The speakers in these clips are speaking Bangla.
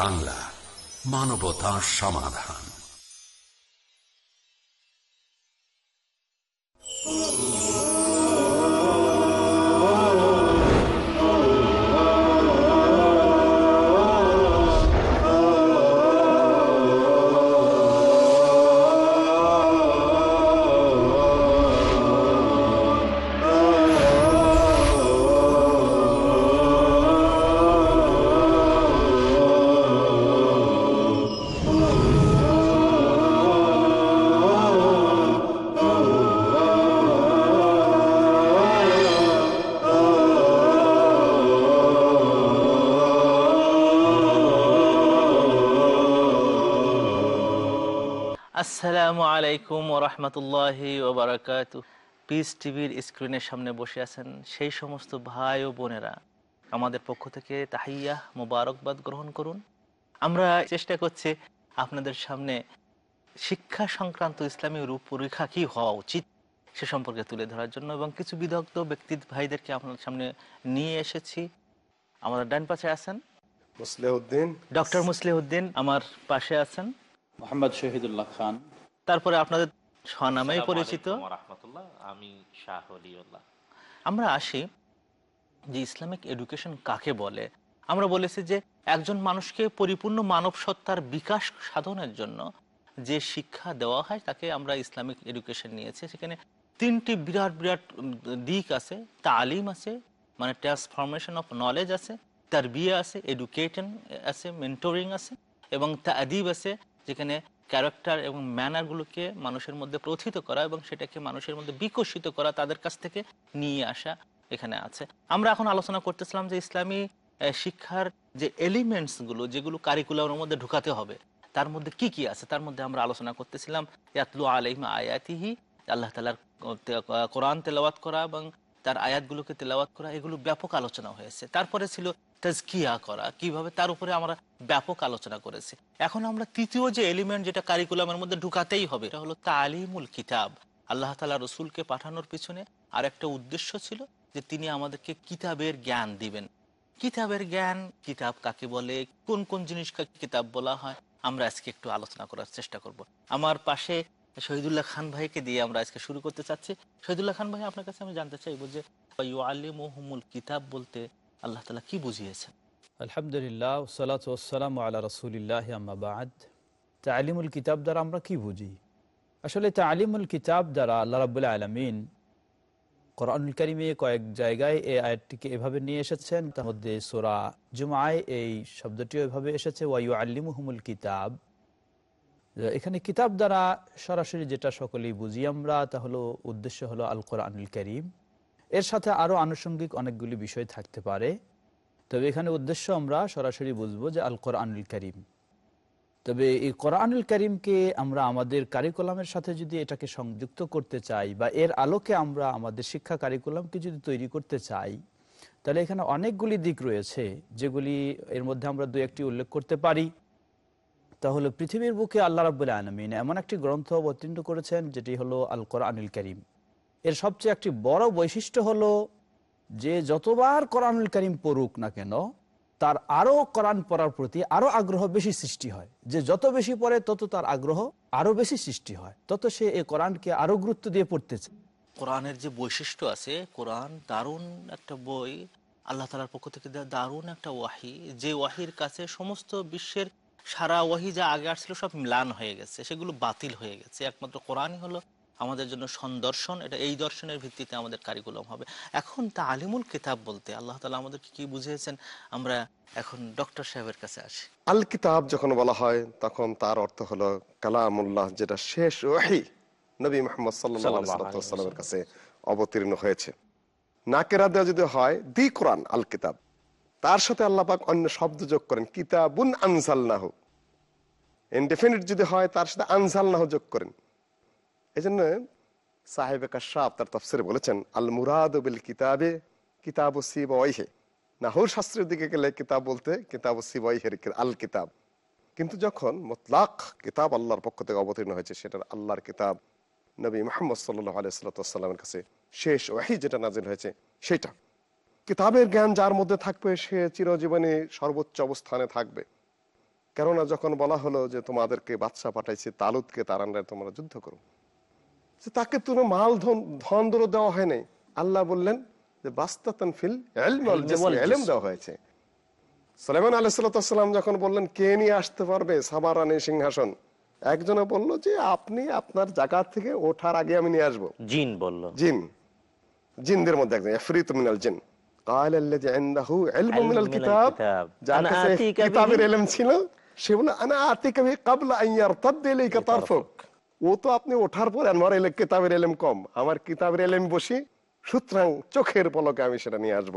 বাংলা মানবতা সমাধান। আলাইকুম ওরহমতুল্লাহি ওবরাকাত পিস টিভির স্ক্রিনের সামনে বসে আছেন সেই সমস্ত ভাই ও বোনেরা। আমাদের পক্ষ থেকে তাহিয়া মোবারকবাদ গ্রহণ করুন। আমরা চেষ্টা করছি আপনাদের সামনে শিক্ষা সংক্রান্ত ইসলামী রূপরেখা কি হওয়া উচিত সে সম্পর্কে তুলে ধরার জন্য এবং কিছু বিদগ্ধ ব্যক্তি ভাইদেরকে আপনার সামনে নিয়ে এসেছি। আমাদের ডান পাশে আছেন। মুসলিউদ্দিন ডক্টর মুসলিউদ্দিন আমার পাশে আছেন। মোহাম্মদ শহীদুল্লাহ খান। তারপরে আপনাদের স্বনামে পরিচিত। আমি আমরা আসি যে ইসলামিক এডুকেশন কাকে বলে? আমরা বলেছি যে একজন মানুষকে পরিপূর্ণ মানব সত্তার বিকাশ সাধনের জন্য যে শিক্ষা দেওয়া হয় তাকে আমরা ইসলামিক এডুকেশন নিয়েছি। সেখানে তিনটি বিরাট বিরাট দিক আছে। তালিম আছে মানে ট্রান্সফরমেশন অফ নলেজ আছে তার বিয়ে আছে এডুকেশন আছে মেন্টরিং আছে এবং তাদিব আছে যেখানে ক্যারেক্টার এবং ম্যানারগুলোকে মানুষের মধ্যে প্রথিত করা এবং সেটাকে মানুষের মধ্যে বিকশিত করা তাদের কাছ থেকে নিয়ে আসা এখানে আছে। আমরা এখন আলোচনা করতেছিলাম যে ইসলামী শিক্ষার যে এলিমেন্টসগুলো, যেগুলো কারিকুলামের মধ্যে ঢুকাতে হবে, তার মধ্যে কি কি আছে? তার মধ্যে আমরা আলোচনা করতেছিলাম, ইয়াতলু আলাইহিম আয়াতিহি, আল্লাহ তালার কোরআন তেলাওয়াত করা এবং তার আয়াতগুলোকে তেলাওয়াত করা, এগুলো ব্যাপক আলোচনা হয়েছে। তারপরে ছিল তাজকিয়া করা, কীভাবে তার উপরে আমরা ব্যাপক আলোচনা করেছি। এখন আমরা তৃতীয় যে এলিমেন্ট যেটা কারিকুলামের মধ্যে ঢুকাতেই হবে, এটা হলো তালিমুল কিতাব। আল্লাহ তালা রসুলকে পাঠানোর পিছনে আর একটা উদ্দেশ্য ছিল যে তিনি আমাদেরকে কিতাবের জ্ঞান দিবেন। কিতাবের জ্ঞান, কিতাব কাকে বলে, কোন কোন জিনিসকে কিতাব বলা হয়, আমরা আজকে একটু আলোচনা করার চেষ্টা করব। আমার পাশে শহীদুল্লাহ খান ভাইকে দিয়ে আমরা আজকে শুরু করতে চাচ্ছি। শহীদুল্লাহ খান ভাই, আপনার কাছে আমি জানতে চাইব যে আলিমুল কিতাব বলতে আল্লাহ তালা কি বুঝিয়েছেন? আলহামদুলিল্লাহ সালাত ওসালাম আল্লাহ রসুলিল্লাহ আম্মাবাদ তালিমুল কিতাব দ্বারা আমরা কি বুঝি? আসলে তালিমুল কিতাব দ্বারা আল্লাহ রাবুল্লাহ আলমিন কোরআনুল করিমে কয়েক জায়গায় এই আয়াতটিকে এভাবে নিয়ে এসেছেন। তার মধ্যে সোরা জুমায় এই শব্দটিও এভাবে এসেছে ওয়াইউ আল্লিমুহমুল কিতাব। এখানে কিতাব দ্বারা সরাসরি যেটা সকলেই বুঝি আমরা, তা হলো, উদ্দেশ্য হলো আল কোরআনুল করিম। এর সাথে আরও আনুষঙ্গিক অনেকগুলি বিষয় থাকতে পারে। তবে এখানে উদ্দেশ্য আমরা সরাসরি বুঝব যে আল কোরআনুল করিম। তবে এই কোরআনুল করিমকে আমরা আমাদের কারিকুলামের সাথে যদি এটাকে সংযুক্ত করতে চাই বা এর আলোকে আমরা আমাদের শিক্ষা কারিকুলামকে যদি তৈরি করতে চাই, তাহলে এখানে অনেকগুলি দিক রয়েছে যেগুলি এর মধ্যে আমরা দু একটি উল্লেখ করতে পারি। তাহলে পৃথিবীর বুকে আল্লাহ রাবুল্লাহ আলমিন এমন একটি গ্রন্থ অবতীর্ণ করেছেন যেটি হলো আল কোরআনুল করিম। এর সবচেয়ে একটি বড় বৈশিষ্ট্য হলো যে যতবার কোরআনুল করিম পড়ুক না কেন, তার আরও কোরআন পড়ার প্রতি আরও আগ্রহ বেশি সৃষ্টি হয়। যে যত বেশি পড়ে, তত তার আগ্রহ আরও বেশি সৃষ্টি হয়। তত সে এই কোরআনকে আরও গুরুত্ব দিয়ে পড়তেছে। কোরআনের যে বৈশিষ্ট্য আছে, কোরআন দারুণ একটা বই, আল্লাহ তালার পক্ষ থেকে দেওয়া দারুণ একটা ওয়াহি। যে ওয়াহির কাছে সমস্ত বিশ্বের সারা ওয়াহি যা আগে আসছিল সব ম্লান হয়ে গেছে, সেগুলো বাতিল হয়ে গেছে। একমাত্র কোরআনই হলো আমাদের জন্য সন্দর্শন এটা এই দর্শনের ভিত্তিতে আমাদের কারিকুলম হবে। এখন তা আলিমুল কিতাব বলতে আল্লাহ তালা আমাদেরকে কি বুঝিয়েছেন? আমরা এখন ডক্টর সাহেবের কাছে আসি। আল কিতাব যখন বলা হয় তখন তার অর্থ হলো কালামুল্লাহ যেটা শেষ ওয়াহি নবী মোহাম্মদ সাল্লামের কাছে অবতীর্ণ হয়েছে। নাকেরা দেওয়া যদি হয় দি কোরআন আল কিতাব। তার সাথে আল্লাহ পাক অন্য শব্দ যোগ করেন কিতাবুন আনসালনাহু ইনডেফিনিট যদি হয় তার সাথে আনসালনাহু যোগ করেন। এই জন্য সাহেব কাশাব তার তফসিরে বলেছেন, আল মুরাদ বিল কিতাবে কিতাব ও সিব ওয়াইহে নাহুর শাস্ত্রের দিকে গেলে কিতাব বলতে কিতাব ও সিব ওয়াইহের আল কিতাব। কিন্তু যখন মোতলাক কিতাব আল্লাহর পক্ষ থেকে অবতীর্ণ হয়েছে, সেটার আল্লাহর কিতাব নবী মোহাম্মদ সাল্লাহ আলিয়াল্লামের কাছে শেষ ওয়াহি যেটা নাজিল হয়েছে, সেটা। কিতাবের জ্ঞান যার মধ্যে থাকবে, সে চিরজীবনে সর্বোচ্চ অবস্থানে থাকবে। কেননা যখন বলা হলো যে তোমাদেরকে বাদশা পাঠাইছে তালুদকে, তার আন্ডারে তোমরা যুদ্ধ করো। যে তাকে তুমি মাল ধন ধন দৌড় দেওয়া হয় নাই। আল্লাহ বললেন যে বাস্তাতন ফিল এলম দেওয়া হয়েছে। সালেমান আলাইসাল্লাম যখন বললেন কে নিয়ে আসতে পারবে সাবারানি সিংহাসন? একজনে বলল যে আপনি আপনার জায়গা থেকে ওঠার আগে আমি নিয়ে আসব। জিন বলল। জিন। জিনদের মধ্যে একজন এফরিত মিনাল জিন। সে বলে আনা আতিকাবি কাবলা আইয়ার তাদ্দেলাইকা তারফুক। ও তো আপনি ওঠার পর আমার এলে কিতাবের এলেম কম। আমার কিতাবের এলেম বসি, সুতরাং চোখের পলকে আমি সেটা নিয়ে আসব।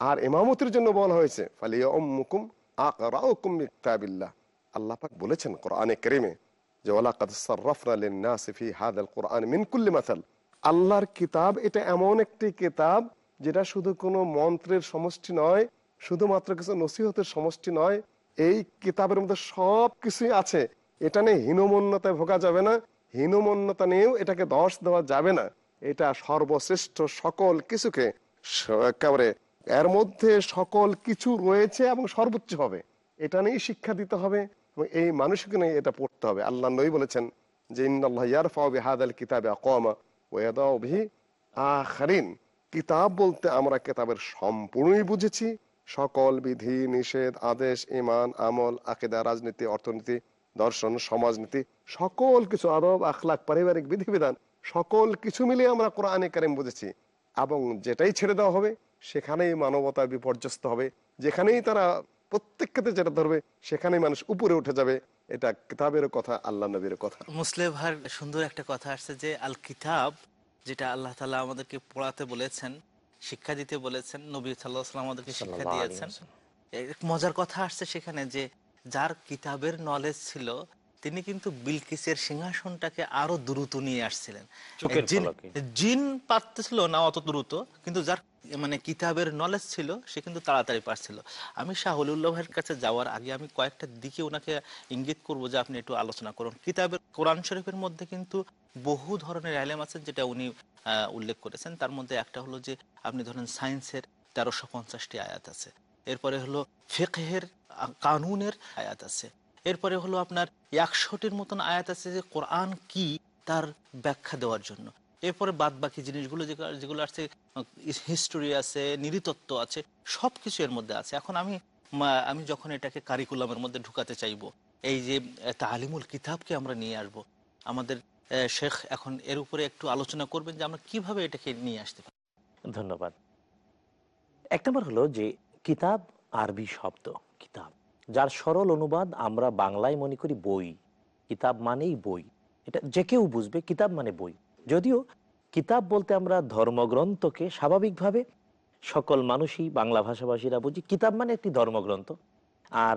আর ইমামতির জন্য বলা হয়েছে ফালিয়া উম্মুকুম আকরাউকুম বিকিতাবিল্লাহ আল্লাহ পাক বলেছেন কোরআনে কারীমে যে, ওয়ালাকাদ সাররাফনা লিন-নাসি হাদাল কুরআন মিন কুল্লি আল্লাহর কিতাব এটা এমন একটি কিতাব যেটা শুধু কোনো মন্ত্রের সমষ্টি নয়, শুধুমাত্র কিছু নসিহতের সমষ্টি নয়, এই কিতাবের মধ্যে সব কিছুই আছে। এটা নিয়ে হীনমন্যতায় ভোগা যাবে না, হীনমন্যতা নিয়েও এটাকে দশ দেওয়া যাবে না। এটা সর্বশ্রেষ্ঠ সকল কিছুকে একেবারে এর মধ্যে সকল কিছু রয়েছে এবং সর্বোচ্চ হবে। এটা নিয়েই শিক্ষা দিতে হবে এবং এই মানুষকে নিয়ে এটা পড়তে হবে। আল্লাহ নই বলেছেন যে বিহাদাল কিতাবে কিতাব বলতে আমরা কিতাবের সম্পূর্ণই বুঝেছি। সকল বিধি, নিষেধ, আদেশ ইমান আমল, আকিদা, রাজনীতি, অর্থনীতি দর্শন সমাজনীতি সকল কিছু আদব আখলাক পারিবারিক বিধিবিধান সকল কিছু মিলিয়ে আমরা কোরআনে কারিম বুঝেছি। এবং যেটাই ছেড়ে দেওয়া হবে সেখানেই মানবতা বিপর্যস্ত হবে। যেখানেই তারা প্রত্যেক ক্ষেত্রে যেটা ধরবে সেখানেই মানুষ উপরে উঠে যাবে। এটা কিতাবের কথা আল্লাহ নবীর কথা। মুসলিম ভার সুন্দর একটা কথা আসছে যে আল কিতাব যেটা আল্লাহ তালা আমাদেরকে পড়াতে বলেছেন শিক্ষা দিতে বলেছেন নবী সাল্লাহ আমাদেরকে শিক্ষা দিয়েছেন। মজার কথা আসছে সেখানে যে যার কিতাবের নলেজ ছিল তিনি কিন্তু বিলকিসের সিংহাসনটাকে আরও দ্রুত নিয়ে আসছিলেন। জিন- পারতেছিল না অত দ্রুত কিন্তু যার মানে কিতাবের নলেজ ছিল সে কিন্তু তাড়াতাড়ি পারছিল। আমি শাহুলুল্লাহের কাছে যাওয়ার আগে আমি কয়েকটা দিকে ওনাকে ইঙ্গিত করব যে আপনি একটু আলোচনা করুন। কিতাবের কোরআন শরীফের মধ্যে কিন্তু বহু ধরনের আলেম আছেন যেটা উনি আহ, উল্লেখ করেছেন। তার মধ্যে একটা হলো যে আপনি ধরেন সায়েন্সের তেরোশো পঞ্চাশটি আয়াত আছে। এরপরে হলো ফেকহের কানুনের আয়াত আছে। এরপরে হলো আপনার একশোটির মতন আয়াত আছে যে কোরআন কি তার ব্যাখ্যা দেওয়ার জন্য। এরপরে বাদ বাকি জিনিসগুলো যেগুলো আছে হিস্টোরি আছে নৃতত্ত্ব আছে সব কিছু এর মধ্যে আছে। এখন আমি আমি যখন এটাকে কারিকুলামের মধ্যে ঢুকাতে চাইব, এই যে তালিমুল কিতাবকে আমরা নিয়ে আসব, আমাদের শেখ এখন এর উপরে একটু আলোচনা করবেন যে আমরা কীভাবে এটাকে নিয়ে আসতে পারি। ধন্যবাদ। এক নম্বর হলো যে কিতাব, আরবি শব্দ, কিতাব, যার সরল অনুবাদ আমরা বাংলায় মনে করি বই। কিতাব মানেই বই। এটা যে কেউ বুঝবে, কিতাব মানে বই। যদিও কিতাব বলতে আমরা ধর্মগ্রন্থকে স্বাভাবিকভাবে সকল মানুষই বাংলা ভাষাভাষীরা বুঝি, কিতাব মানে একটি ধর্মগ্রন্থ। আর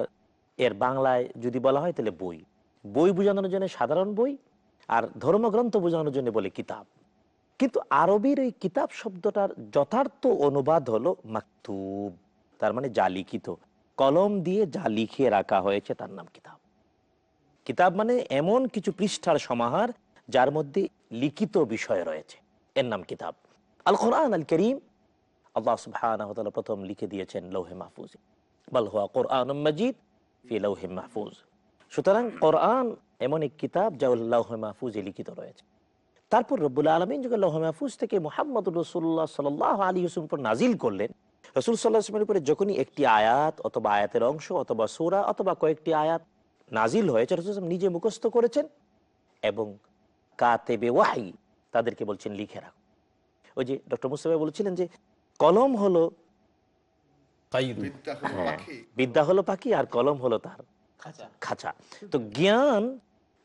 এর বাংলায় যদি বলা হয় তাহলে বই। বই বোঝানোর জন্য সাধারণ বই, আর ধর্মগ্রন্থ বোঝানোর জন্য বলে কিতাব। কিন্তু আরবির ওই কিতাব শব্দটার যথার্থ অনুবাদ হলো মাকতুব। তার মানে যা লিখিত। কলম দিয়ে যা লিখে রাখা হয়েছে তার নাম কিতাব। কিতাব মানে এমন কিছু পৃষ্ঠার সমাহার যার মধ্যে লিখিত বিষয় রয়েছে। এর নাম কিতাব। আল কোরআন আল করিম আল্লাহ প্রথম লিখে দিয়েছেন লৌহে মাহফুজ। কোরআন মাজিদ ফি লৌহে মাহফুজ। সুতরাং কোরআন এমন এক কিতাব যা লৌহে মাহফুজে লিখিত রয়েছে। তারপর রব্বুল আলমিন যখন লৌহ মাহফুজ থেকে মোহাম্মদ রসুল্লাহ সাল আলী হুসুম নাজিল করলেন রসুল সাল্লাহ আসলামের উপরে যখনই একটি আয়াত অথবা আয়াতের অংশ অথবা সোরা অথবা কয়েকটি আয়াত নাজিল হয়েছে রসুল আসলাম নিজে মুখস্থ করেছেন এবং কাতেবে ওয়াহি তাদেরকে বলছেন লিখে রাখো। ওই যে ডক্টর মুস্তফা বলছিলেন যে কলম হলো হ্যাঁ, বিদ্যা হলো পাখি আর কলম হলো তার খাঁচা। তো জ্ঞান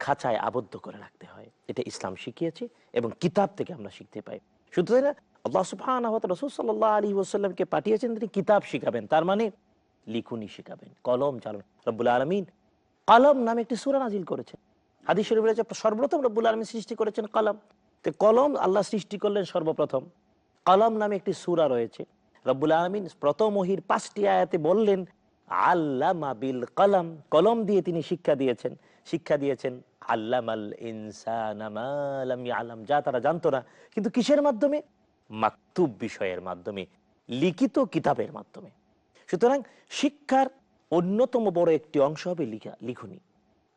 খাঁচায় আবদ্ধ করে রাখতে হয়। এটা ইসলাম শিখিয়েছে এবং কিতাব থেকে আমরা শিখতে পাই। শুধু তাই না আল্লাহ তাআলা রাসূল সাল্লাল্লাহু আলাইহি ওয়াসাল্লামকে পাঠিয়েছেন, তিনি কিতাব শিখাবেন। তার মানে লিখুনি শিখাবেন, কলম চালন। রব্বুল আলামিন কলম নামে একটি সূরা নাজিল করেছেন। হাদিস সর্বপ্রথম রব্বুল আলামিন সৃষ্টি করেছেন কলম। তো কলম আল্লাহ সৃষ্টি করলেন সর্বপ্রথম। কলম নামে একটি সুরা রয়েছে। রব্বুল আলমিন প্রথম ওহির পাঁচটি আয়াতে বললেন, আল্লামা বিল কলম। কলম দিয়ে তিনি শিক্ষা দিয়েছেন। শিক্ষা দিয়েছেন, আল্লামাল ইনসান আলাম যা তারা জানতো না। কিন্তু কিসের মাধ্যমে? মাকতুব বিষয়ের মাধ্যমে, লিখিত কিতাবের মাধ্যমে। সুতরাং শিক্ষার অন্যতম বড় একটি অংশ হবে লিখা, লিখনি,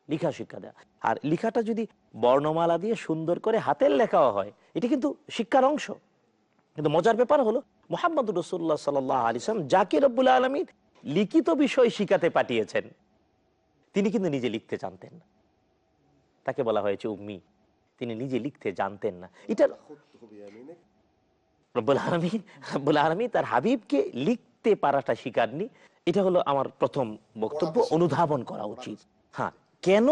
লিখা শিক্ষা দেওয়া আর লিখাটা যদি বর্ণমালা দিয়ে সুন্দর করে হাতের লেখাও হয়, এটা কিন্তু শিক্ষার অংশ। কিন্তু মজার ব্যাপার হলো মোহাম্মদ রসুল্লাহ সাল আলিসাম যাকে রব্বুল আলমী লিখিত বিষয় শিখাতে পাঠিয়েছেন, তিনি কিন্তু নিজে লিখতে জানতেন না। তাকে বলা হয়েছে উম্মি। তিনি নিজে লিখতে জানতেন না। এটার রব্বুল আলমী রব্বুল আলমী তার হাবিবকে লিখতে পারাটা শিকারনি এটা হলো আমার প্রথম বক্তব্য অনুধাবন করা উচিত। হ্যাঁ কেন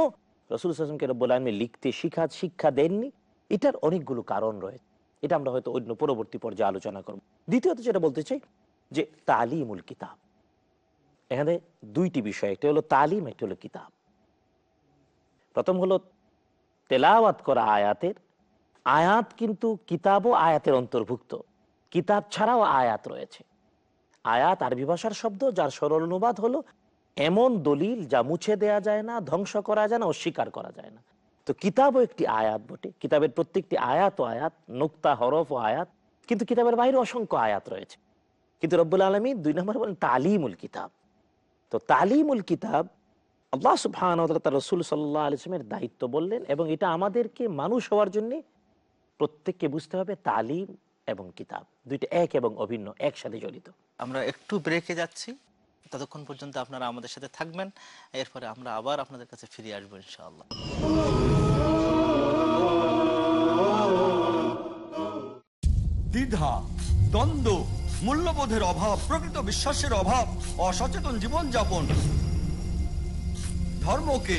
রসুল হাসমকে রব্বুল আলমী লিখতে শিখা শিক্ষা দেননি? এটার অনেকগুলো কারণ রয়েছে। এটা আমরা হয়তো অন্য পরবর্তী পর্যায়ে আলোচনা করব। দ্বিতীয়ত যেটা বলতে চাই যে তালিমুল কিতাব। এখানে দুইটি বিষয় একটি হলো তালিম একটি হলো কিতাব। প্রথম হলো তেলাওয়াত করা আয়াতের। আয়াত কিন্তু কিতাবও আয়াতের অন্তর্ভুক্ত। কিতাব ছাড়াও আয়াত রয়েছে। আয়াত আরবি ভাষার শব্দ যার সরল অনুবাদ হলো, এমন দলিল যা মুছে দেয়া যায় না, ধ্বংস করা যায় না অস্বীকার করা যায় না। তো কিতাবও একটি আয়াত বটে। কিতাবের প্রত্যেকটি আয়াত ও আয়াত, নোক্তা, হরফ ও আয়াত, কিন্তু কিতাবের বাইরে অসংখ্য আয়াত রয়েছে। কিন্তু রব্বুল আলমী দুই নম্বর বলেন, তালিমুল কিতাব। তো তালিমুল কিতাব, আল্লাহ তার রসুল সাল্লাহ আলিসমের দায়িত্ব বললেন এবং এটা আমাদেরকে মানুষ হওয়ার জন্য প্রত্যেককে বুঝতে হবে তালিম এবং কিতাব। দুইটা এক এবং অভিন্ন একসাথে জড়িত। আমরা একটু ব্রেকে যাচ্ছি। ততক্ষণ পর্যন্ত আপনারা আমাদের সাথে থাকবেন। এরপরে আমরা আবার আপনাদের কাছে ফিরে আসব ইনশাআল্লাহ। দ্বিধা দ্বন্দ্ব মূল্যবোধের অভাব প্রকৃত বিশ্বাসের অভাব অসচেতন জীবনযাপন। ধর্মকে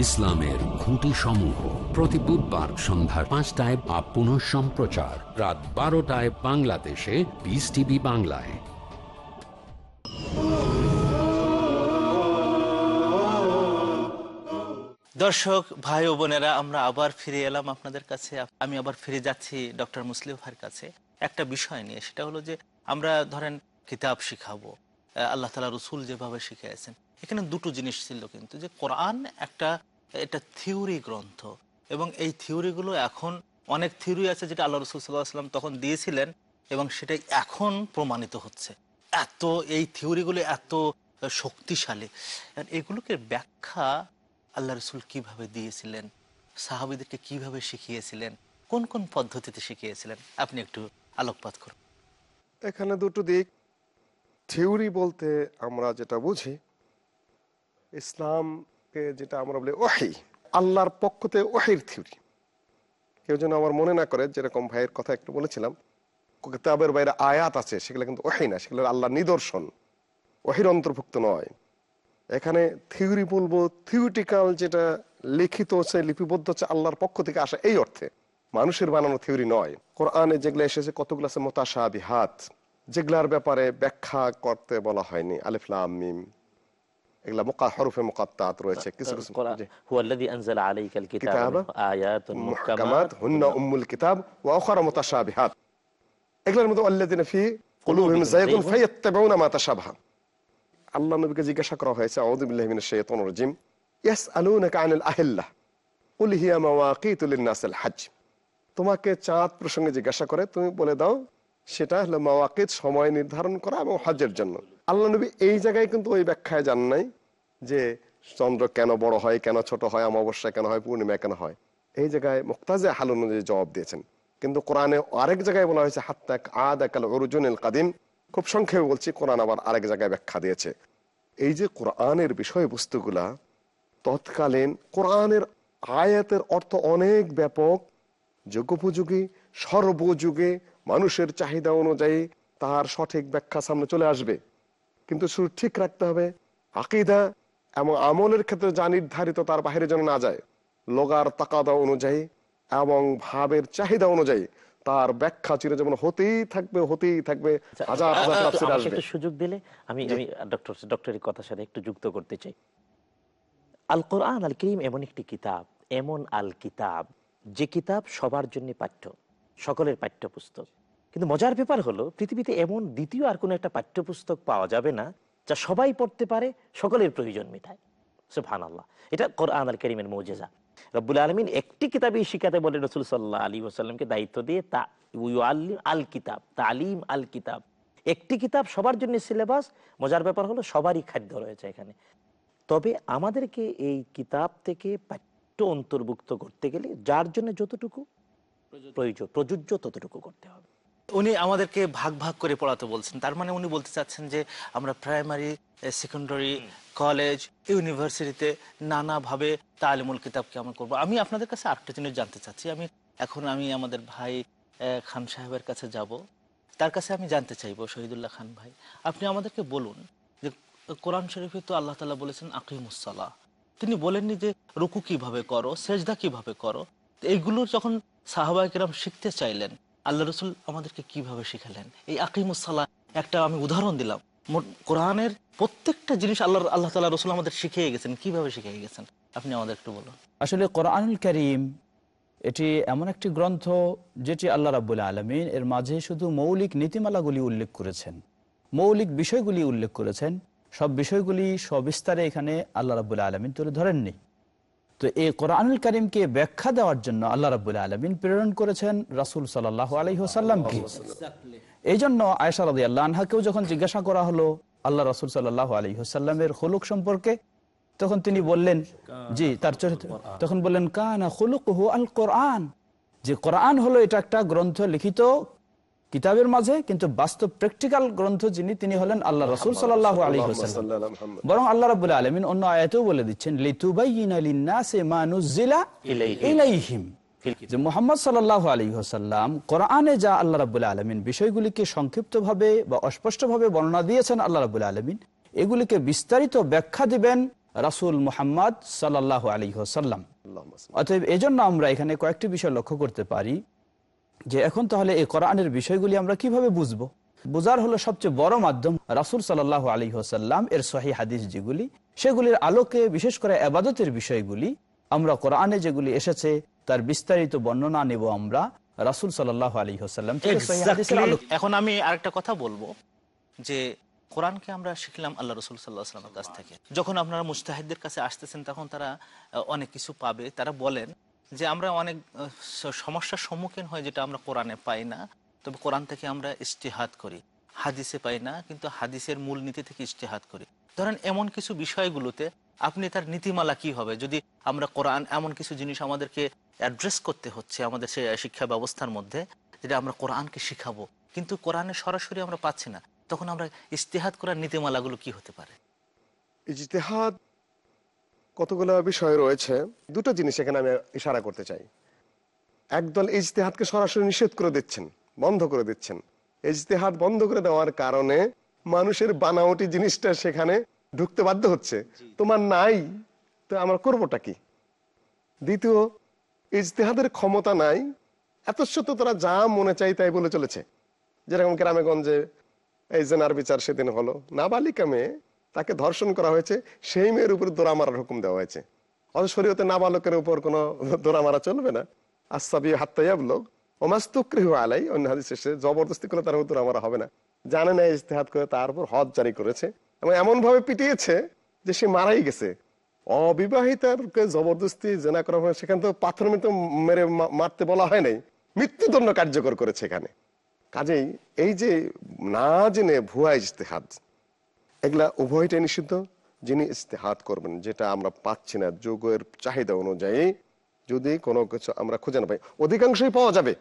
ইসলামের খুঁটি সমূহ প্রতি বুধবার সন্ধ্যা পাঁচটায় বা পুনঃ সম্প্রচার। রাত বারোটায় বাংলাদেশে পিস টিভি বাংলায়। দর্শক, ভাই ও বোনেরা, আমরা আবার ফিরে এলাম আপনাদের কাছে। আমি আবার ফিরে যাচ্ছি ডক্টর মুসলিম ভাইয়ের কাছে। একটা বিষয় নিয়ে, সেটা হলো যে আমরা ধরেন কিতাব শিখাবো। আল্লাহ তালা রসুল যেভাবে শিখিয়েছেন। এখানে দুটো জিনিস ছিল কিন্তু, যে কোরআন একটা, এটা থিওরি গ্রন্থ এবং এই থিওরিগুলো এখন অনেক থিওরি আছে যেটা আল্লাহ রসুল সাল্লাহ সাল্লাম তখন দিয়েছিলেন এবং সেটাই এখন প্রমাণিত হচ্ছে। এত, এই থিওরিগুলো এত শক্তিশালী। এগুলোকে ব্যাখ্যা আল্লাহ রসুল কীভাবে দিয়েছিলেন? সাহাবিদেরকে কীভাবে শিখিয়েছিলেন? কোন কোন পদ্ধতিতে শিখিয়েছিলেন? আপনি একটু আলোকপাত করুন। এখানে দুটো দিক। থিওরি বলতে আমরা যেটা বুঝি ইসলামকে যেটা আমরা বলি ওহি, আল্লাহর পক্ষতে ওহির থিওরি। কেউ যেন আমার মনে না করে, যেরকম ভাইয়ের কথা একটু বলেছিলাম, কিতাবের বাইরে আয়াত আছে, সেগুলো কিন্তু ওহি না, সেগুলো আল্লাহর নিদর্শন। ওহির অন্তর্ভুক্ত নয়। এখানে থিওরি বলব, থিওরিটিক্যাল যেটা লিখিত হচ্ছে, লিপিবদ্ধ হচ্ছে আল্লাহর পক্ষ থেকে আসা এই অর্থে। মানুষের বানানো থিওরি নয়। কোরআনে যেগুলো এসেছে, কতগুলো আছে? মোতাসা বিহাত যেগুলার ব্যাপারে ব্যাখ্যা করতে বলা হয়নি। আলিফলাম মিম। এগুলা মোকা হরফে মোকাত্তাত রয়েছে কিছু কিছু জি। হুয়াল্লাযী আনজালা আলাইকাল কিতাবা কিতাবা আয়াতুন মুহকামাত মুহকামাত হুন্না উম্মুল কিতাব ওয়া উখরা মুতাশাবিহাত এগুলোর মধ্যে আল্লাযিনা ফি কুলুবিহিম যায়গুন ফায়াত্তাবিউনা মা তাশাবাহা আল্লাহ নবীকে জিজ্ঞাসা করা হয়েছে আউযু বিল্লাহি মিনাশ শাইতানির রাজিম ইয়াসআলুনাকা আনিল আহিল্লাহ কুল হিয়া মাওয়াকিতু লিন-নাসিল হজ তোমাকে চাঁদ প্রসঙ্গে জিজ্ঞাসা করে তুমি বলে দাও সেটা হলো মাওয়াকিত সময় নির্ধারণ করা এবং হজের জন্য। আল্লাহ নবী এই জায়গায় কিন্তু ওই ব্যাখ্যায় জান নাই যে চন্দ্র কেন বড় হয়, কেন ছোট হয়, অমাবস্যা কেন হয়, পূর্ণিমা কেন হয়। এই জায়গায় মুক্তাজে হাল অনুযায়ী জবাব দিয়েছেন। কিন্তু কোরআনে আরেক জায়গায় বলা হয়েছে হাত্তাক আদ একাল অরুজুনিল কাদিম। খুব সংক্ষেপে বলছি, কোরআন আবার আরেক জায়গায় ব্যাখ্যা দিয়েছে। এই যে কোরআনের বিষয়বস্তুগুলা, তৎকালীন কোরআনের আয়াতের অর্থ অনেক ব্যাপক। যোগ্যোপযোগী, সর্বযুগে, মানুষের চাহিদা অনুযায়ী তার সঠিক ব্যাখ্যা সামনে চলে আসবে। কিন্তু শুধু ঠিক রাখতে হবে। আকিদা এবং আমলের ক্ষেত্রে যা নির্ধারিত তার বাইরে যেন না যায়। লোগার তাকাদা অনুযায়ী এবং ভাবের চাহিদা অনুযায়ী তার ব্যাখ্যা চির যেমন হতেই থাকবে হতেই থাকবে আচ্ছা, হাজার হাজার তাফসীর আসবে। একটু সুযোগ দিলে? আমি আমি ডক্টর ডক্টরের কথার সাথে একটু যুক্ত করতে চাই। আল কোরআন আল করিম এমন একটি কিতাব এমন আল কিতাব যে কিতাব সবার জন্য পাঠ্য সকলের পাঠ্যপুস্তক। কিন্তু মজার ব্যাপার হলো, পৃথিবীতে এমন দ্বিতীয় আর কোনো একটা পাঠ্যপুস্তক পাওয়া যাবে না, যা সবাই পড়তে পারে, সকলের প্রয়োজন মেটায়। সুবহান আল্লাহ এটা কোরআন আল করিমের মৌজেজা। রব্বুল আলমিন একটি কিতাবই শিখাতে বলে রসুল সাল্লাহ আলী ওসাল্লামকে দায়িত্ব দিয়ে, তা আল্লিম আল কিতাব, তালিম আল কিতাব। একটি কিতাব সবার জন্য সিলেবাস, মজার ব্যাপার হলো সবারই খাদ্য রয়েছে এখানে। তবে আমাদেরকে এই কিতাব থেকে পাঠ্য অন্তর্ভুক্ত করতে গেলে যার জন্য যতটুকু প্রয়োজন, প্রযোজ্য ততটুকু করতে হবে। উনি আমাদেরকে ভাগ ভাগ করে পড়াতে বলছেন। তার মানে উনি বলতে চাচ্ছেন যে আমরা প্রাইমারি সেকেন্ডারি কলেজ ইউনিভার্সিটিতে নানাভাবে তালিমুল কিতাবকে আমরা করব। আমি আপনাদের কাছে আরেকটা জিনিস জানতে চাচ্ছি। আমি এখন আমি আমাদের ভাই খান সাহেবের কাছে যাব। তার কাছে আমি জানতে চাইব শহীদুল্লাহ খান ভাই। আপনি আমাদেরকে বলুন যে কোরআন শরীফে তো আল্লাহ তালা বলেছেন আকিমুসাল্লাহ তিনি বলেননি যে রুকু কীভাবে করো সেজদা কীভাবে করো? এইগুলো যখন সাহাবাহিকেরাম শিখতে চাইলেন আল্লাহ রসুল আমাদেরকে কীভাবে শিখালেন? এই আকিমুসাল্লাহ একটা আমি উদাহরণ দিলাম। কোরআনের প্রত্যেকটা জিনিস আল্লাহ আল্লাহ তালা রসুল আমাদের শিখিয়ে গেছেন। কীভাবে শিখিয়ে গেছেন? আপনি আমাদের একটু বলুন। আসলে কোরআনুল করিম, এটি এমন একটি গ্রন্থ যেটি আল্লাহ রাবুল আলমিন এর মাঝে শুধু মৌলিক নীতিমালাগুলি উল্লেখ করেছেন। মৌলিক বিষয়গুলি উল্লেখ করেছেন। সব বিষয়গুলি সবিস্তারে এখানে আল্লাহ রাবুল আলমিন তুলে ধরেননি। তো এই কোরআনুল করিমকে ব্যাখ্যা দেওয়ার জন্য আল্লাহ রাবুল আলমিন প্রেরণ করেছেন রাসুল সাল্লাহ এই জন্য আয়সা রাদি আল্লাহ আনহাকেও যখন জিজ্ঞাসা করা হলো আল্লাহ রাসুল সাল্লাহ আলহিহসাল্লামের হলুক সম্পর্কে, তখন তিনি বললেন, জি, তার চরিত্র। তখন বললেন, কানা হলুক হু আল কোরআন যে কোরআন হলো এটা একটা গ্রন্থ লিখিত কিতাবের মাঝে কিন্তু বাস্তব প্র্যাকটিক্যাল গ্রন্থ যিনি তিনি হলেন আল্লাহ রসুল সাল্লাহ আলী মুহাম্মদ। বরং আল্লাহ রাবুল আলমিন অন্য আয়াতেও বলে দিচ্ছেন যে মোহাম্মদ সাল্লাহ আলী হাসাল্লাম কোরআনে যা আল্লাহ রাবুল আলমিন বিষয়গুলিকে সংক্ষিপ্তভাবে বা অস্পষ্টভাবে বর্ণনা দিয়েছেন আল্লাহ রাবুল আলমিন এগুলিকে বিস্তারিত ব্যাখ্যা দিবেন রাসূল মুহাম্মদ সাল্লাহ আলী হাসাল্লাম। অতএব এজন্য আমরা এখানে কয়েকটি বিষয় লক্ষ্য করতে পারি। যে এখন তাহলে এই কোরআনের বিষয়গুলি আমরা কীভাবে বুঝব? বোঝার হলো সবচেয়ে বড় মাধ্যম রাসুল সাল্লাহ আলী হোসাল্লাম এর সহি হাদিস যেগুলি সেগুলির আলোকে বিশেষ করে আবাদতের বিষয়গুলি আমরা কোরআনে যেগুলি এসেছে তার বিস্তারিত বর্ণনা নেব আমরা রাসুল সাল্লাহ আলী হোসাল্লাম। এখন আমি আরেকটা কথা বলব যে কোরআনকে আমরা শিখলাম আল্লাহ রসুল সাল্লাহ সাল্লামের কাছ থেকে। যখন আপনারা মুস্তাহিদদের কাছে আসতেছেন তখন তারা অনেক কিছু পাবে। তারা বলেন যে আমরা অনেক সমস্যার সম্মুখীন হয় যেটা আমরা কোরআনে পাই না। তবে কোরআন থেকে আমরা ইস্তেহাত করি। হাদিসে পাই না, কিন্তু হাদিসের মূল নীতি থেকে ইস্তেহাত করি। ধরেন এমন কিছু বিষয়গুলোতে আপনি তার নীতিমালা কি হবে? যদি আমরা কোরআন এমন কিছু জিনিস আমাদেরকে অ্যাড্রেস করতে হচ্ছে আমাদের সে, শিক্ষা ব্যবস্থার মধ্যে, যেটা আমরা কোরআনকে শিখাবো, কিন্তু কোরআনে সরাসরি আমরা পাচ্ছি না, তখন আমরা ইস্তেহাত করার নীতিমালাগুলো কি হতে পারে? ইজতেহাদ কতগুলো বিষয় রয়েছে দুটো জিনিস এখানে আমি ইশারা করতে চাই। একদল ইজতেহাদকে সরাসরি নিষেধ করে দিচ্ছেন বন্ধ করে দিচ্ছেন। ইজতেহাদ বন্ধ করে দেওয়ার কারণে মানুষের বানাওটি জিনিসটা সেখানে ঢুকতে বাধ্য হচ্ছে। তোমার নাই তো আমরা করবোটা কি? দ্বিতীয় ইজতেহাদের ক্ষমতা নাই এত সত্য তারা যা মনে চাই তাই বলে চলেছে। যেরকম গ্রামে গঞ্জে এই জেনার বিচার সেদিন হলো নাবালিকা মেয়ে তাকে ধর্ষণ করা হয়েছে, সেই মেয়ের উপর দোরা মারার হুকুম দেওয়া হয়েছে। অথচ শরীয়তে নাবালকের উপর কোনো দোরা মারা চলবে না। আসাবি হাত্তাইয়াব লোক ওমাস্তুক্রিহ আলাই অন্য হাদিস এসে জবরদস্তি করে তার উপর দোরা মারা হবে না। জানে না, ইজতেহাদ করে তার উপর হজ জারি করেছে। এবং এমন ভাবে পিটিয়েছে যে সে মারাই গেছে। অবিবাহিতাকে জবরদস্তি জেনা করা হয় সেখানে তো পাথর মেরে মেরে মারতে বলা হয় নাই। মৃত্যুদণ্ড কার্যকর করেছে এখানে। কাজেই এই যে না জেনে ভুয়া ইজতেহাদ এগুলা উভয়টাই নিষিদ্ধ, যিনি ইস্তেহাদ করবেন, যেটা আমরা পাচ্ছি না, যোগের চাহিদা অনুযায়ী যদি কোনো কিছু আমরা খুঁজে না পাই। অধিকাংশই পাওয়া যাবে।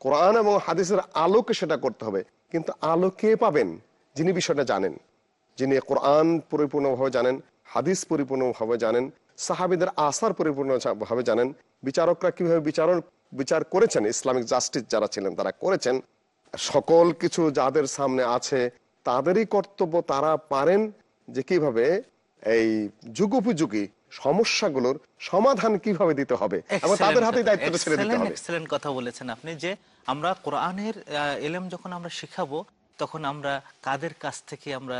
কোরআন এবং হাদিসের আলোকে সেটা করতে হবে। কিন্তু আলো কে পাবেন? যিনি বিষয়টা জানেন। যিনি কোরআন পরিপূর্ণভাবে জানেন, হাদিস পরিপূর্ণভাবে জানেন, সাহাবিদের আসার পরিপূর্ণভাবে জানেন, বিচারকরা কীভাবে বিচারণ বিচার করেছেন, ইসলামিক জাস্টিস যারা ছিলেন তারা করেছেন, সকল কিছু যাদের সামনে আছে তাদেরই কর্তব্য তারা পারেন যে কীভাবে এই যুগোপযোগী সমস্যাগুলোর সমাধান কীভাবে দিতে হবে এবং তাদের হাতে দায়িত্বটা ছেড়ে দিতে হবে। এক্সেলেন্ট কথা বলেছেন আপনি যে আমরা কোরআনের এলেম যখন আমরা শিখাবো তখন আমরা কাদের কাছ থেকে আমরা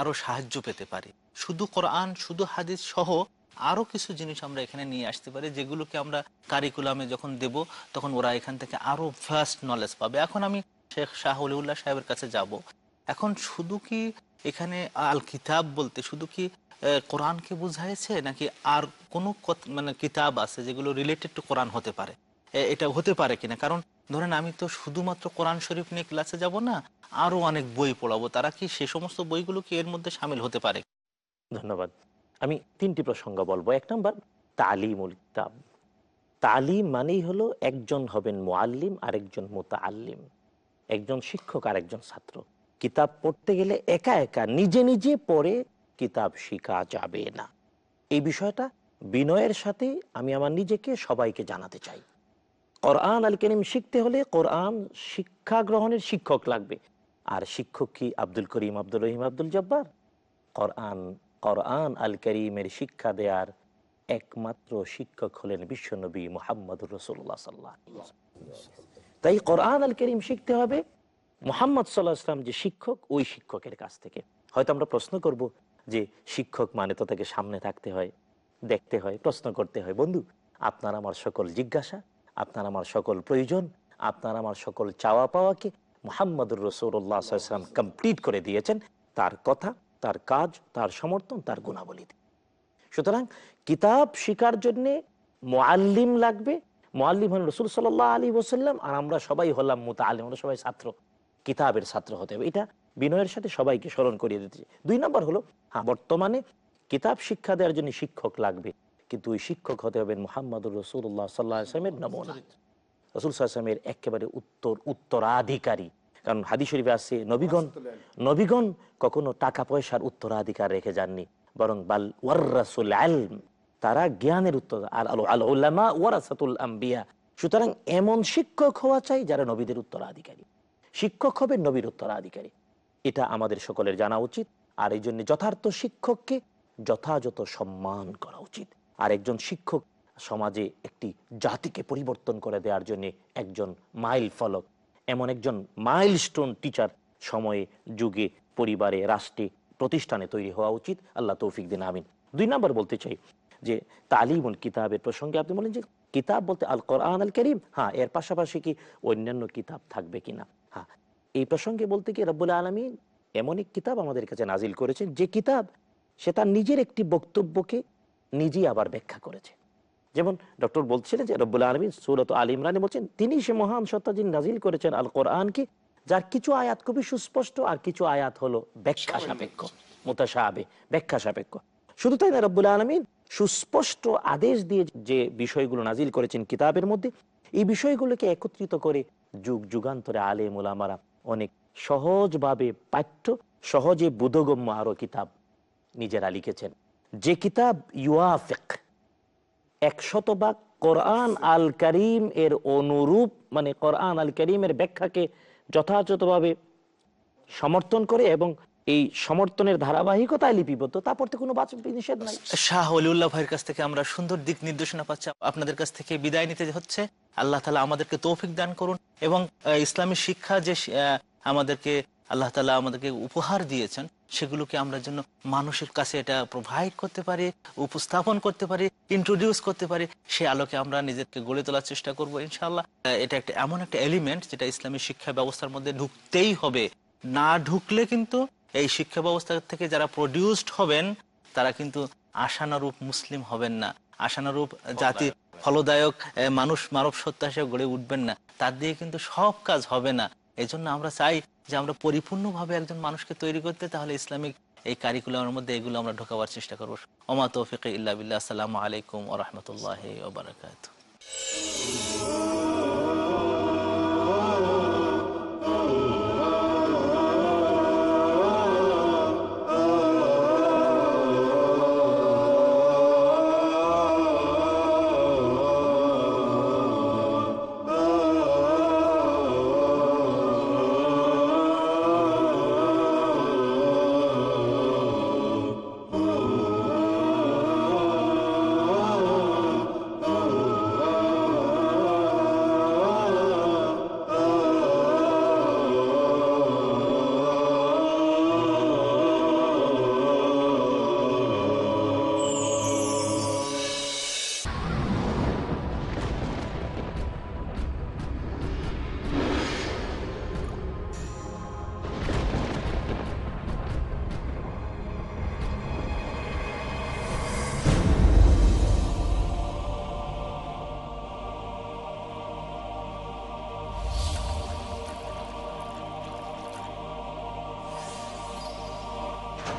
আরও সাহায্য পেতে পারি। শুধু কোরআন শুধু হাদিস সহ আরও কিছু জিনিস আমরা এখানে নিয়ে আসতে পারি যেগুলোকে আমরা কারিকুলামে যখন দেব তখন ওরা এখান থেকে আরও ফার্স্ট নলেজ পাবে। এখন আমি শেখ শাহ সাহেবের কাছে যাব। এখন শুধু কি এখানে আল কিতাব বলতে শুধু কি কোরআনকে বুঝাইছে নাকি আর কোনো মানে কিতাব আছে যেগুলো রিলেটেড টু কোরআন হতে পারে? এটা হতে পারে কিনা? কারণ ধরেন আমি তো শুধুমাত্র কোরআন শরীফ নিয়ে ক্লাসে যাব না, আরও অনেক বই পড়াবো। তারা কি সে সমস্ত বইগুলো কি এর মধ্যে সামিল হতে পারে? ধন্যবাদ। আমি তিনটি প্রসঙ্গ বলব। এক নম্বর, তালিমুল কিতাব। তালিম মানেই হলো একজন হবেন মোয়াল্লিম আরেকজন মোতা আল্লিম একজন শিক্ষক আর একজন ছাত্র। কিতাব পড়তে গেলে একা একা নিজে নিজে পড়ে কিতাব শিখা যাবে না। এই বিষয়টা বিনয়ের সাথে আমি আমার নিজেকে সবাইকে জানাতে চাই। কোরআন আল করিম শিখতে হলে কোরআন শিক্ষা গ্রহণের শিক্ষক লাগবে। আর শিক্ষক কি আব্দুল করিম আব্দুল রহিম আব্দুল জব্বার? কোরআন কোরআন আল করিমের শিক্ষা দেওয়ার একমাত্র শিক্ষক হলেন বিশ্বনবী মোহাম্মদুর রসুল্লাহ সাল্লাহ তাই কোরআন আল করিম শিখতে হবে মোহাম্মদ সাল্লাহ ইসলাম যে শিক্ষক, ওই শিক্ষকের কাছ থেকে। হয়তো আমরা প্রশ্ন করব যে শিক্ষক মানে তো তাকে সামনে থাকতে হয়, দেখতে হয়, প্রশ্ন করতে হয়। বন্ধু, আপনার আমার সকল জিজ্ঞাসা, আপনার আমার সকল প্রয়োজন, আপনার আমার সকল চাওয়া পাওয়াকে মোহাম্মদুর রসুল্লাহ সাল্লাম কমপ্লিট করে দিয়েছেন। তার কথা, তার কাজ, তার সমর্থন, তার গুণাবলী সুতরাং কিতাব শিকার জন্যে মোয়াল্লিম লাগবে। মোয়াল্লিম হলেন রসুল সাল্লাহ আলী ওসাল্লাম আর আমরা সবাই হলাম মুতা আলিম আমরা সবাই ছাত্র। কিতাবের ছাত্র হতে হবে। এটা বিনয়ের সাথে সবাইকে স্মরণ করিয়ে দিতে দুই নম্বর হলো হ্যাঁ বর্তমানে কিতাব শিক্ষা দেওয়ার জন্য শিক্ষক লাগবে, কিন্তু ওই শিক্ষক হতে হবে মোহাম্মদুর রসুল্লাহ সাল্লাহ আসলামের নমুনা। রসুল সাল্লামের একেবারে উত্তর, উত্তরাধিকারী। কারণ হাদি শরীফে আছে, নবীগণ নবীগণ কখনো টাকা পয়সার উত্তরাধিকার রেখে যাননি, বরং বাল ওয়ার্রাসুল আলম, তারা জ্ঞানের উত্তর, আর আলো, আল উলামা ওয়ারাসাতুল আম্বিয়া। সুতরাং এমন শিক্ষক হওয়া চাই যারা নবীদের উত্তরাধিকারী। শিক্ষক হবে নবীর উত্তরাধিকারী। এটা আমাদের সকলের জানা উচিত। আর এই জন্য যথার্থ শিক্ষককে যথাযথ সম্মান করা উচিত। আর একজন শিক্ষক সমাজে একটি জাতিকে পরিবর্তন করে দেওয়ার জন্য একজন মাইল ফলক, এমন একজন মাইল স্টোন টিচার সময়ে, যুগে, পরিবারে, রাষ্ট্রে, প্রতিষ্ঠানে তৈরি হওয়া উচিত। আল্লাহ তৌফিক দিন, আমিন। দুই নাম্বার বলতে চাই যে, তালিমুল কিতাবের প্রসঙ্গে আপনি বলেন যে, কিতাব বলতে আল কোরআন আল করিম হ্যাঁ এর পাশাপাশি কি অন্যান্য কিতাব থাকবে কিনা? হ্যাঁ এই প্রসঙ্গে বলতে কি রব্বুল আলমী এমন এক কিতাব আমাদের কাছে নাজিল করেছেন, যে কিতাব সে তার নিজের একটি বক্তব্যকে নিজেই আবার ব্যাখ্যা করেছে। যেমন ডক্টর বলছিলেন যে রব্বুল আলমী সুরত আল ইমরানে বলছেন, তিনি সে মহান সত্তা যিনি নাজিল করেছেন আল কোরআনকে যার কিছু আয়াত খুবই সুস্পষ্ট আর কিছু আয়াত হলো ব্যাখ্যা সাপেক্ষ মোতাসাবে ব্যাখ্যা সাপেক্ষ। শুধু তাই না, রব্বুল আলমিন সুস্পষ্ট আদেশ দিয়ে যে বিষয়গুলো নাজিল করেছেন কিতাবের মধ্যে, এই বিষয়গুলোকে একত্রিত করে যুগ যুগান্তরে আলে মোলামারা অনেক সহজভাবে পাঠ্য, সহজে বোধগম্য আরও কিতাব নিজেরা লিখেছেন। যে কিতাব ইউআফেক একশতবাক কোরআন আল করিম এর অনুরূপ মানে কোরআন আল করিমের ব্যাখ্যাকে যথাযথভাবে সমর্থন করে এবং এই সমর্থনের ধারাবাহিকতায় লিপিবদ্ধ, তা পড়তে কোনো বাচ- নিষেধ নাই। শাহ অলিউল্লাহ ভাইয়ের কাছ থেকে আমরা সুন্দর দিক নির্দেশনা পাচ্ছি। আপনাদের কাছ থেকে বিদায় নিতে হচ্ছে। আল্লাহ তালা আমাদেরকে তৌফিক দান করুন এবং ইসলামী শিক্ষা যে আমাদেরকে, আল্লাহ তালা আমাদেরকে উপহার দিয়েছেন, সেগুলোকে আমরা জন্য মানুষের কাছে এটা প্রোভাইড করতে পারি, উপস্থাপন করতে পারি ইন্ট্রোডিউস করতে পারি, সে আলোকে আমরা নিজেকে গড়ে তোলার চেষ্টা করব ইনশাল্লাহ এটা একটা এমন একটা এলিমেন্ট যেটা ইসলামী শিক্ষা ব্যবস্থার মধ্যে ঢুকতেই হবে। না ঢুকলে কিন্তু এই শিক্ষা ব্যবস্থা থেকে যারা প্রডিউসড হবেন তারা কিন্তু আশানুরূপ মুসলিম হবেন না। আশানুরূপ জাতি ফলদায়ক মানুষ মানব সত্তা হিসেবে গড়ে উঠবেন না। তার দিয়ে কিন্তু সব কাজ হবে না। এই জন্য আমরা চাই যে আমরা পরিপূর্ণভাবে একজন মানুষকে তৈরি করতে তাহলে ইসলামিক এই কারিকুলামের মধ্যে এগুলো আমরা ঢোকাবার চেষ্টা করব। ওমা তৌফিক ইল্লা বিল্লাহ। আসসালামু আলাইকুম ও রহমতুল্লাহ ওবরাকাত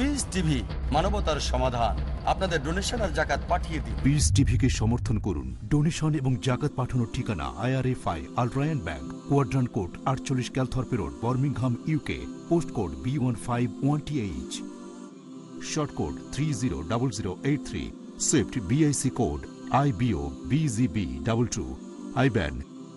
পিস টিভি মানবতার সমাধান। আপনাদের ডোনেশন আর জাকাত পাঠিয়ে দিন। পিস সমর্থন করুন। ডোনেশন এবং জাকাত পাঠানোর ঠিকানা IRFI Al Rayan bank quadrant court আটচল্লিশ Calthorpe road UK post code B one five one H sort three zero double zero eight three swift BIC code I BO BGB double two IBAN